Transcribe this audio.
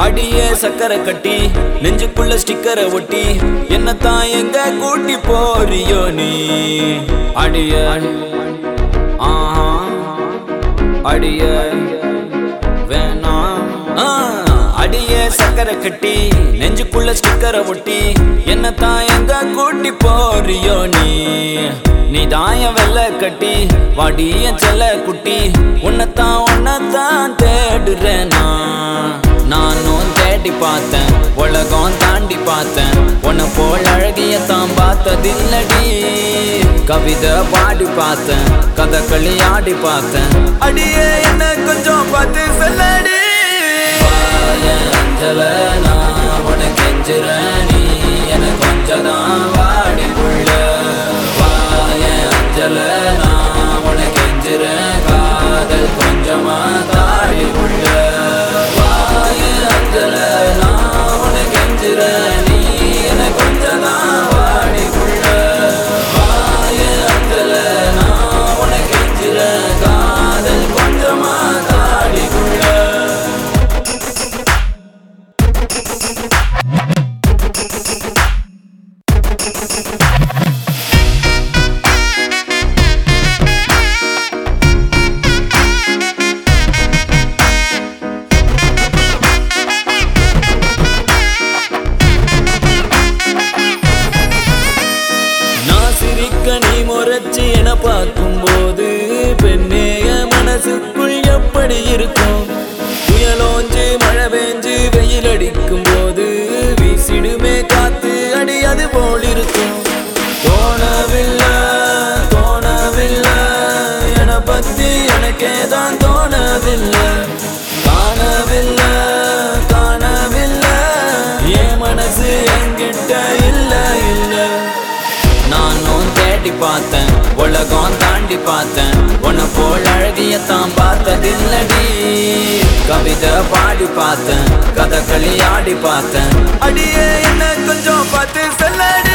அடியே சக்கரை கட்டி நெஞ்சுக்குள்ள ஸ்டிக்கரை ஒட்டி என்னத்தான் எங்க கூட்டி போறியோ நீ? அடிய அடிய வேணாம் ஆ, சக்கரை கட்டி நெஞ்சுக்குள்ள ஸ்டிக்கரை ஒட்டி என்னத்தான் எங்க கூட்டி போறியோ நீ? நீ தாய வெள்ள கட்டி வாடிய செல்ல குட்டி உன்னத்தான் உன்னத்தான் தேடுறேன் நான். தேடி பார்த்தேன். உலகம் தாண்டி பார்த்தேன். உன்னை போல் அழகிய தான் பார்த்ததில்லடி. கவிதை பாடி பார்த்தேன். கதை களி ஆடி பார்த்தேன். அடியே என்ன கொஞ்சம் பார்த்து சொல்லடி. அஞ்சல நிற்கும் போது வீசிடுமே காத்து அடி அது போல் இருக்கும். தோணவில்லை தோணவில்லை என பத்தி எனக்கே தான் தோணவில்லை. காணவில்லை காணவில்லை என் மனசு என்கிட்ட இல்ல இல்லை. நானும் தேடி பார்த்தேன் உலகம் தாண்டி பார்த்தேன். உன்னை போல் அழகிய தான் பார்த்ததில்லடி. கவிதை பாடி பார்த்தேன். கதை களி ஆடி பார்த்தேன். அடியே என்ன கொஞ்சம் பார்த்து செல்லடி.